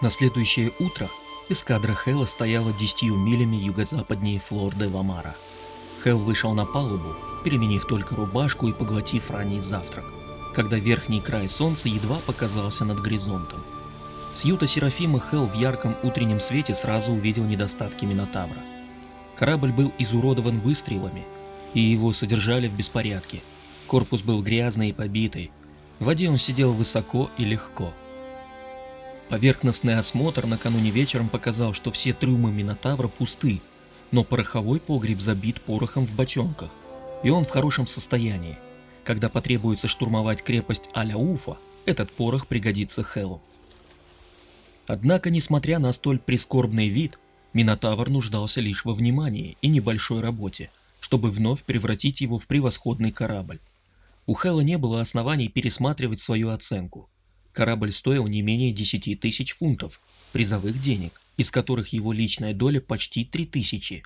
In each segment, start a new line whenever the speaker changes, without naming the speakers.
На следующее утро эскадра Хэлла стояла десятью милями юго-западнее Флор-де-Ламара. Хэл вышел на палубу, переменив только рубашку и поглотив ранний завтрак, когда верхний край солнца едва показался над горизонтом. С юта Серафима Хэл в ярком утреннем свете сразу увидел недостатки Минотавра. Корабль был изуродован выстрелами, и его содержали в беспорядке. Корпус был грязный и побитый. В воде он сидел высоко и легко. Поверхностный осмотр накануне вечером показал, что все трюмы Минотавра пусты, но пороховой погреб забит порохом в бочонках, и он в хорошем состоянии. Когда потребуется штурмовать крепость Аля-Уфа, этот порох пригодится Хеллу. Однако, несмотря на столь прискорбный вид, Минотавр нуждался лишь во внимании и небольшой работе, чтобы вновь превратить его в превосходный корабль. У Хэлла не было оснований пересматривать свою оценку – Корабль стоил не менее 10 тысяч фунтов, призовых денег, из которых его личная доля почти 3 тысячи.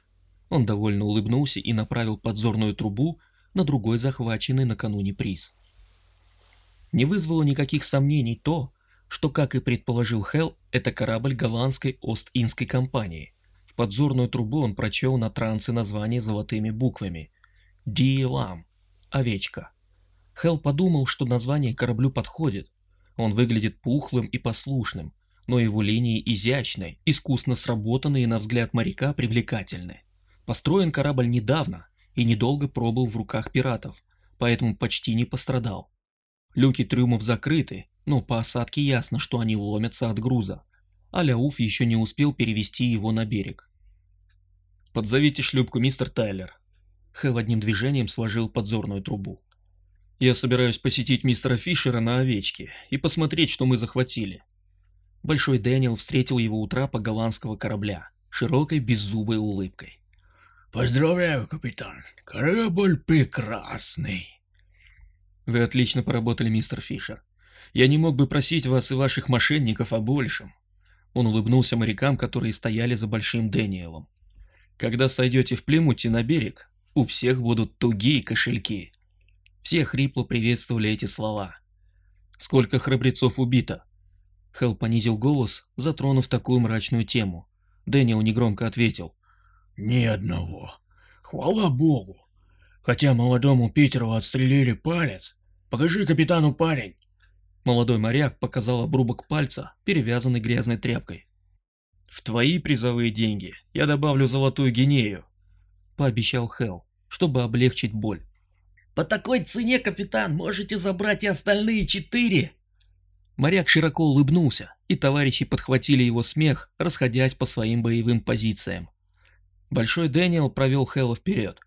Он довольно улыбнулся и направил подзорную трубу на другой захваченный накануне приз. Не вызвало никаких сомнений то, что, как и предположил Хелл, это корабль голландской Ост-Индской компании. В подзорную трубу он прочел на трансе название золотыми буквами «Ди-Лам» – «Овечка». Хелл подумал, что название кораблю подходит, он выглядит пухлым и послушным, но его линии изящны, искусно сработанные на взгляд моряка привлекательны. Построен корабль недавно и недолго пробыл в руках пиратов, поэтому почти не пострадал. Люки трюмов закрыты, но по осадке ясно, что они ломятся от груза, а Ляуф еще не успел перевести его на берег. «Подзовите шлюпку, мистер Тайлер». Хэл одним движением сложил подзорную трубу. Я собираюсь посетить мистера Фишера на овечке и посмотреть, что мы захватили. Большой Дэниел встретил его у трапа голландского корабля, широкой беззубой улыбкой.
«Поздравляю, капитан, корабль прекрасный!»
«Вы отлично поработали, мистер Фишер. Я не мог бы просить вас и ваших мошенников о большем». Он улыбнулся морякам, которые стояли за Большим Дэниелом. «Когда сойдете в Плимуте на берег, у всех будут тугие кошельки». Все хрипло приветствовали эти слова. «Сколько храбрецов убито?» Хелл понизил голос, затронув такую мрачную тему. Дэниел негромко ответил.
«Ни одного. Хвала богу. Хотя молодому Питеру отстрелили палец. Покажи капитану парень».
Молодой моряк показал обрубок пальца, перевязанный грязной тряпкой. «В твои призовые деньги я добавлю золотую гинею», — пообещал Хелл, чтобы облегчить боль.
По такой цене, капитан, можете забрать и остальные четыре.
Моряк широко улыбнулся, и товарищи подхватили его смех, расходясь по своим боевым позициям. Большой Дэниел провел Хэлла вперед.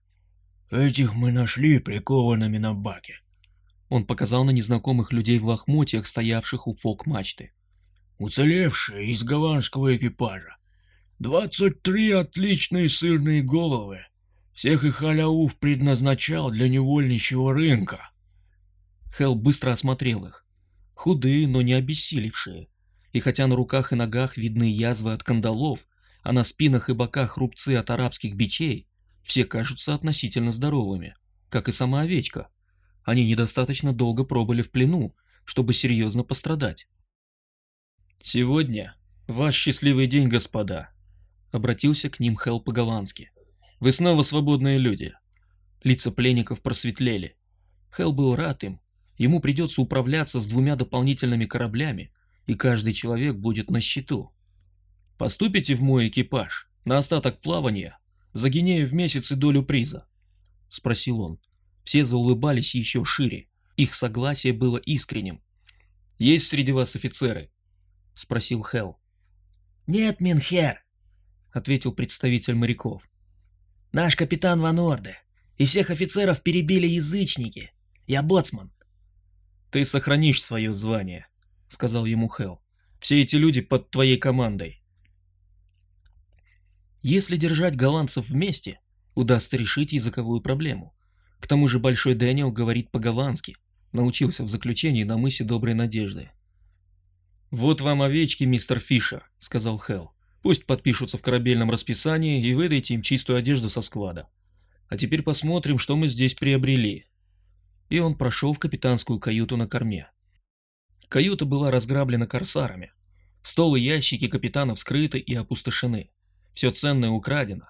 «Этих мы нашли прикованными на баке».
Он показал на незнакомых людей в лохмотьях, стоявших у фок-мачты.
«Уцелевшие из голландского экипажа. Двадцать три отличные сырные головы, всех их Аляуф предназначал для невольничьего рынка.
Хел быстро осмотрел их. Худые, но не обессилевшие. И хотя на руках и ногах видны язвы от кандалов, а на спинах и боках рубцы от арабских бичей, все кажутся относительно здоровыми, как и сама овечка. Они недостаточно долго пробыли в плену, чтобы серьезно пострадать. «Сегодня ваш счастливый день, господа», — обратился к ним Хел по-голландски. Вы снова свободные люди. Лица пленников просветлели. Хелл был рад им. Ему придется управляться с двумя дополнительными кораблями, и каждый человек будет на счету. Поступите в мой экипаж на остаток плавания за гинею в месяц и долю приза? Спросил он. Все заулыбались еще шире. Их согласие было искренним. Есть среди вас офицеры? Спросил Хелл.
Нет, Минхер, ответил представитель моряков. Наш капитан Ван Орде. И всех офицеров перебили язычники. Я боцман.
Ты сохранишь свое звание, сказал ему Хел. Все эти люди под твоей командой. Если держать голландцев вместе, удастся решить языковую проблему. К тому же Большой Дэниел говорит по-голландски, научился в заключении на мысе Доброй Надежды. «Вот вам овечки, мистер Фишер», — сказал Хелл. Пусть подпишутся в корабельном расписании и выдайте им чистую одежду со склада. А теперь посмотрим, что мы здесь приобрели. И он прошел в капитанскую каюту на корме. Каюта была разграблена корсарами. Стол и ящики капитана вскрыты и опустошены. Все ценное украдено.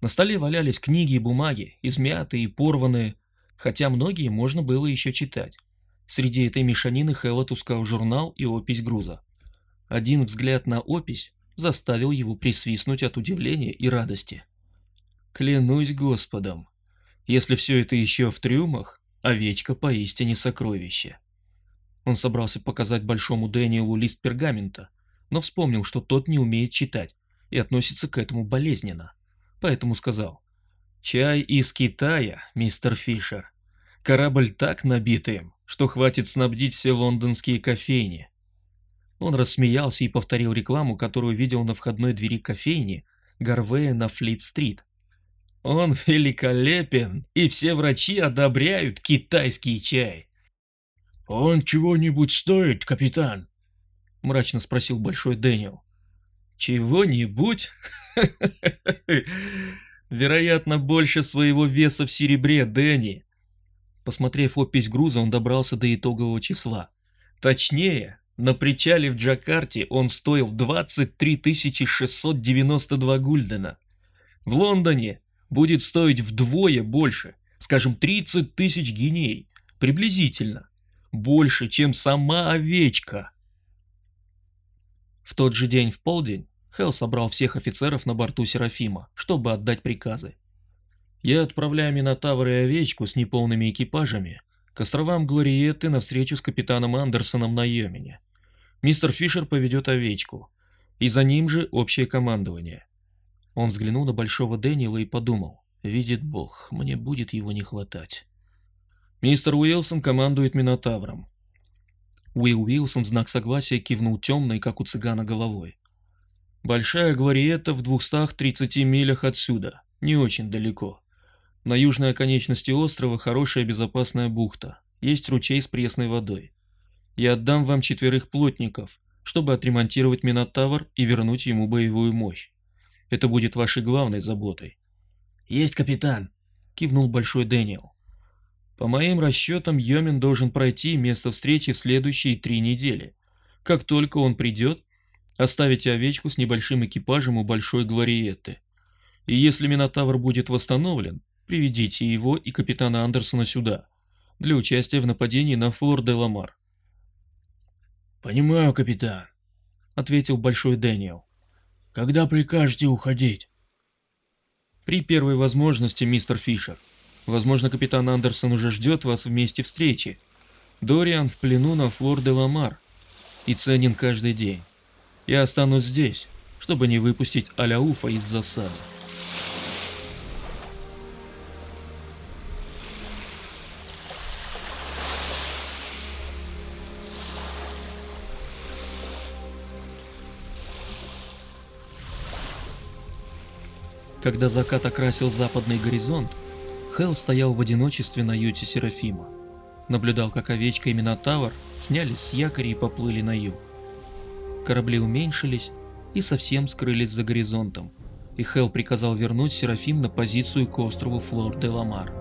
На столе валялись книги и бумаги, измятые и порванные, хотя многие можно было еще читать. Среди этой мешанины Хелл отыскал журнал и опись груза. Один взгляд на опись заставил его присвистнуть от удивления и радости. Клянусь Господом, если все это еще в трюмах, овечка поистине сокровище. Он собрался показать большому Дэниелу лист пергамента, но вспомнил, что тот не умеет читать и относится к этому болезненно. Поэтому сказал, «Чай из Китая, мистер Фишер. Корабль так набит им, что хватит снабдить все лондонские кофейни». Он рассмеялся и повторил рекламу, которую видел на входной двери кофейни Гарвея на Флит-стрит. Он великолепен, и все врачи одобряют китайский чай.
«Он чего-нибудь стоит, капитан?»
— мрачно спросил Большой Дэниел. «Чего-нибудь?» «Вероятно, больше своего веса в серебре, Дэнни». Посмотрев опись груза, он добрался до итогового числа. Точнее, на причале в Джакарте он стоил 23 692 гульдена. В Лондоне будет стоить вдвое больше, скажем, 30 тысяч гиней, приблизительно, больше, чем сама овечка. В тот же день в полдень Хелл собрал всех офицеров на борту Серафима, чтобы отдать приказы. Я отправляю Минотавр и Овечку с неполными экипажами к островам Глориетты на встречу с капитаном Андерсоном на Йомине. Мистер Фишер поведет Овечку, и за ним же общее командование. Он взглянул на Большого Дэниела и подумал, видит Бог, мне будет его не хватать. Мистер Уилсон командует Минотавром. Уилл Уилсон в знак согласия кивнул темной, как у цыгана, головой. Большая Глориетта в 230 милях отсюда, не очень далеко. На южной оконечности острова хорошая безопасная бухта, есть ручей с пресной водой. Я отдам вам четверых плотников, чтобы отремонтировать Минотавр и вернуть ему боевую мощь. Это будет вашей главной заботой.
Есть, капитан, кивнул Большой Дэниел.
По моим расчетам, Йомин должен пройти место встречи в следующие три недели. Как только он придет, оставите овечку с небольшим экипажем у Большой Глориетты. И если Минотавр будет восстановлен, приведите его и капитана Андерсона сюда, для участия в нападении на Флор-де-Ламар.
«Понимаю, капитан», — ответил Большой Дэниел. Когда прикажете уходить?
При первой возможности, мистер Фишер. Возможно, капитан Андерсон уже ждет вас в месте встречи. Дориан в плену на Флор де Ламар и ценен каждый день. Я останусь здесь, чтобы не выпустить Аляуфа из засады. Когда закат окрасил западный горизонт, Хелл стоял в одиночестве на юте Серафима. Наблюдал, как овечка и Минотавр снялись с якоря и поплыли на юг. Корабли уменьшились и совсем скрылись за горизонтом, и Хелл приказал вернуть Серафим на позицию к острову Флор-де-Ламар.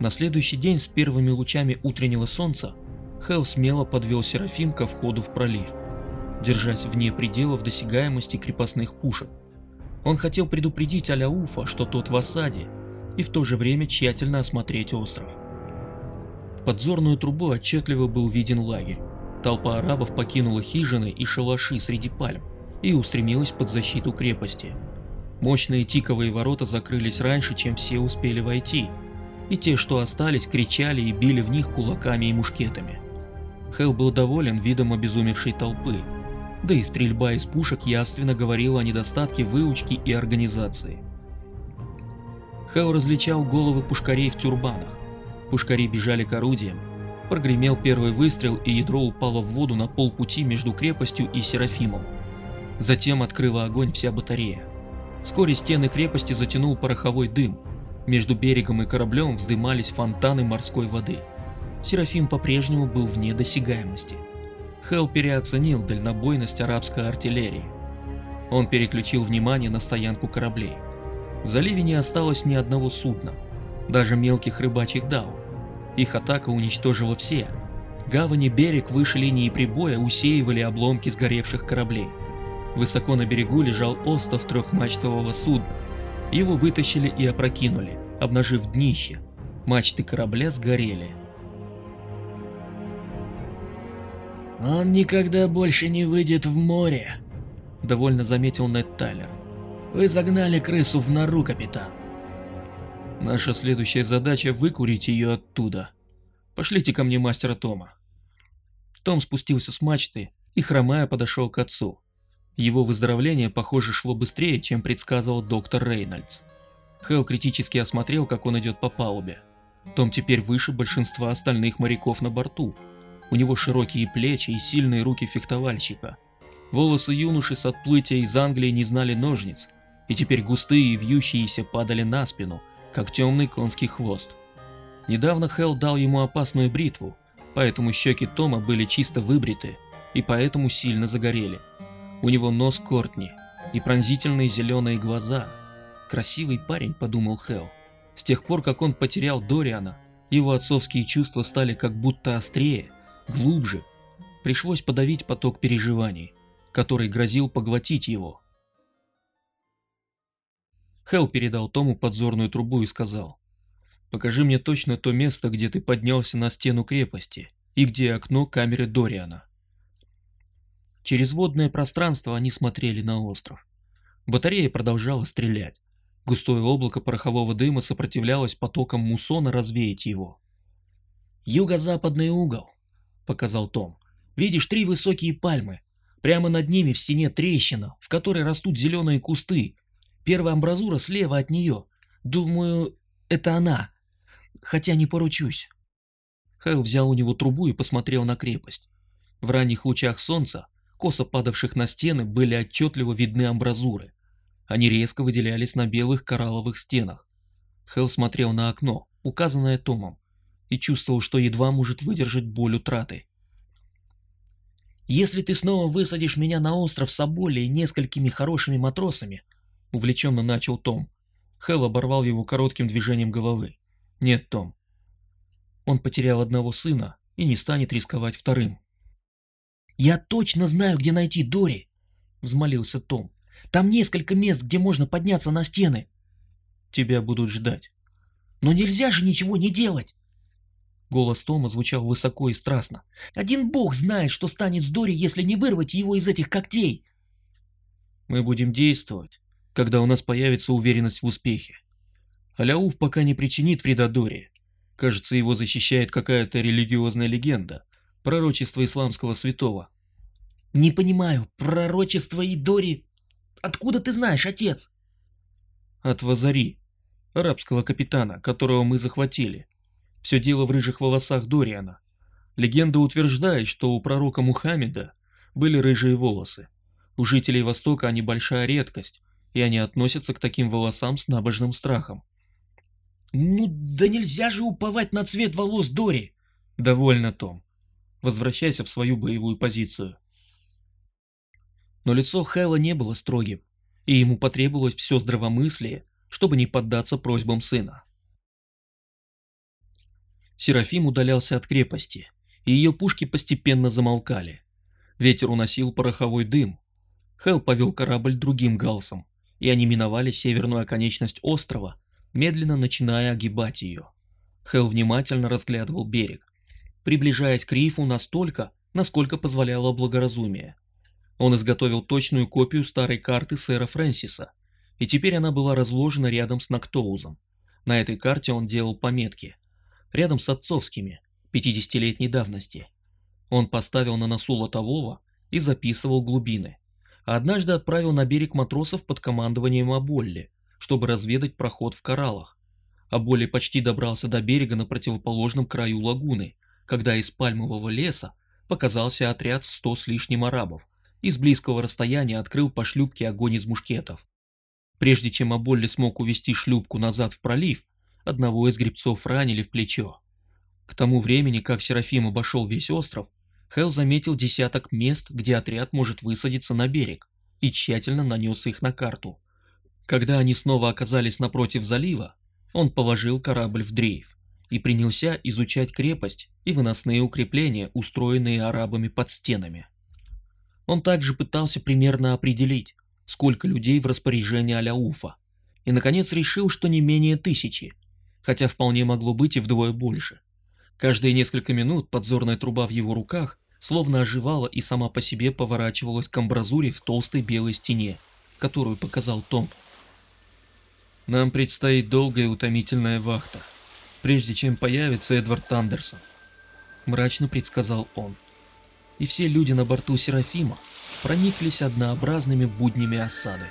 На следующий день с первыми лучами утреннего солнца Хелл смело подвел Серафим ко входу в пролив, держась вне пределов досягаемости крепостных пушек. Он хотел предупредить Аляуфа, что тот в осаде, и в то же время тщательно осмотреть остров. В подзорную трубу отчетливо был виден лагерь. Толпа арабов покинула хижины и шалаши среди пальм и устремилась под защиту крепости. Мощные тиковые ворота закрылись раньше, чем все успели войти, и те, что остались, кричали и били в них кулаками и мушкетами. Хелл был доволен видом обезумевшей толпы, да и стрельба из пушек явственно говорила о недостатке выучки и организации. Хелл различал головы пушкарей в тюрбанах. Пушкари бежали к орудиям. Прогремел первый выстрел, и ядро упало в воду на полпути между крепостью и Серафимом. Затем открыла огонь вся батарея. Вскоре стены крепости затянул пороховой дым. Между берегом и кораблем вздымались фонтаны морской воды. Серафим по-прежнему был вне досягаемости. Хелл переоценил дальнобойность арабской артиллерии. Он переключил внимание на стоянку кораблей. В заливе не осталось ни одного судна, даже мелких рыбачьих дау. Их атака уничтожила все. Гавани берег выше линии прибоя усеивали обломки сгоревших кораблей. Высоко на берегу лежал остов трехмачтового судна. Его вытащили и опрокинули, обнажив днище. Мачты корабля сгорели.
«Он никогда больше не выйдет в море», — довольно заметил Нед Тайлер. «Вы загнали крысу в нору, капитан».
«Наша следующая задача — выкурить ее оттуда. Пошлите ко мне мастера Тома». Том спустился с мачты и, хромая, подошел к отцу. Его выздоровление, похоже, шло быстрее, чем предсказывал доктор Рейнольдс. Хелл критически осмотрел, как он идет по палубе. Том теперь выше большинства остальных моряков на борту. У него широкие плечи и сильные руки фехтовальщика. Волосы юноши с отплытия из Англии не знали ножниц, и теперь густые и вьющиеся падали на спину, как темный конский хвост. Недавно Хелл дал ему опасную бритву, поэтому щеки Тома были чисто выбриты и поэтому сильно загорели. У него нос Кортни и пронзительные зеленые глаза. Красивый парень, подумал Хелл. С тех пор, как он потерял Дориана, его отцовские чувства стали как будто острее, глубже. Пришлось подавить поток переживаний, который грозил поглотить его. Хелл передал Тому подзорную трубу и сказал, «Покажи мне точно то место, где ты поднялся на стену крепости и где окно камеры Дориана». Через водное пространство они смотрели на остров. Батарея продолжала стрелять. Густое облако порохового дыма сопротивлялось потокам муссона развеять его.
«Юго-западный угол», — показал Том. «Видишь три высокие пальмы. Прямо над ними в стене трещина, в которой растут зеленые кусты. Первая амбразура слева от нее. Думаю, это она. Хотя не поручусь».
Хэл взял у него трубу и посмотрел на крепость. В ранних лучах солнца косо падавших на стены, были отчетливо видны амбразуры. Они резко выделялись на белых коралловых стенах. Хелл смотрел на окно, указанное Томом, и чувствовал, что едва может выдержать боль утраты.
«Если ты снова высадишь меня на остров с Аболли и несколькими хорошими матросами», — увлеченно начал Том.
Хелл оборвал его коротким движением головы. «Нет, Том. Он потерял одного сына и не станет рисковать вторым.
«Я точно знаю, где найти Дори!» — взмолился Том. «Там несколько мест, где можно подняться на стены!»
«Тебя будут ждать!»
«Но нельзя же ничего не делать!»
Голос Тома звучал высоко и страстно.
«Один бог знает, что станет с Дори, если не вырвать его из этих когтей!»
«Мы будем действовать, когда у нас появится уверенность в успехе. Аляуф пока не причинит вреда Дори. Кажется, его защищает какая-то религиозная легенда, пророчество исламского святого.
«Не понимаю, пророчество Идори... Откуда ты знаешь, отец?»
«От Вазари, арабского капитана, которого мы захватили. Все дело в рыжих волосах Дориана. Легенда утверждает, что у пророка Мухаммеда были рыжие волосы. У жителей Востока они большая редкость, и они относятся к таким волосам с набожным страхом.
«Ну да нельзя же уповать на цвет волос Дори!»
«Довольно, Том. Возвращайся в свою боевую позицию. Но лицо Хэла не было строгим, и ему потребовалось все здравомыслие, чтобы не поддаться просьбам сына. Серафим удалялся от крепости, и ее пушки постепенно замолкали. Ветер уносил пороховой дым. Хэл повел корабль другим галсом, и они миновали северную оконечность острова, медленно начиная огибать ее. Хэл внимательно разглядывал берег приближаясь к рифу настолько, насколько позволяло благоразумие. Он изготовил точную копию старой карты сэра Фрэнсиса, и теперь она была разложена рядом с Нактоузом. На этой карте он делал пометки, рядом с отцовскими, 50-летней давности. Он поставил на носу лотового и записывал глубины, а однажды отправил на берег матросов под командованием Аболли, чтобы разведать проход в кораллах. Аболли почти добрался до берега на противоположном краю лагуны, когда из пальмового леса показался отряд в сто с лишним арабов и с близкого расстояния открыл по шлюпке огонь из мушкетов. Прежде чем Аболли смог увести шлюпку назад в пролив, одного из гребцов ранили в плечо. К тому времени, как Серафим обошел весь остров, Хелл заметил десяток мест, где отряд может высадиться на берег, и тщательно нанес их на карту. Когда они снова оказались напротив залива, он положил корабль в дрейф. и принялся изучать крепость и выносные укрепления, устроенные арабами под стенами. Он также пытался примерно определить, сколько людей в распоряжении Аляуфа, и наконец решил, что не менее тысячи, хотя вполне могло быть и вдвое больше. Каждые несколько минут подзорная труба в его руках словно оживала и сама по себе поворачивалась к амбразуре в толстой белой стене, которую показал Том. Нам предстоит долгая утомительная вахта, прежде чем появится Эдвард Андерсон, мрачно предсказал он. И все люди на борту Серафима прониклись однообразными буднями осады.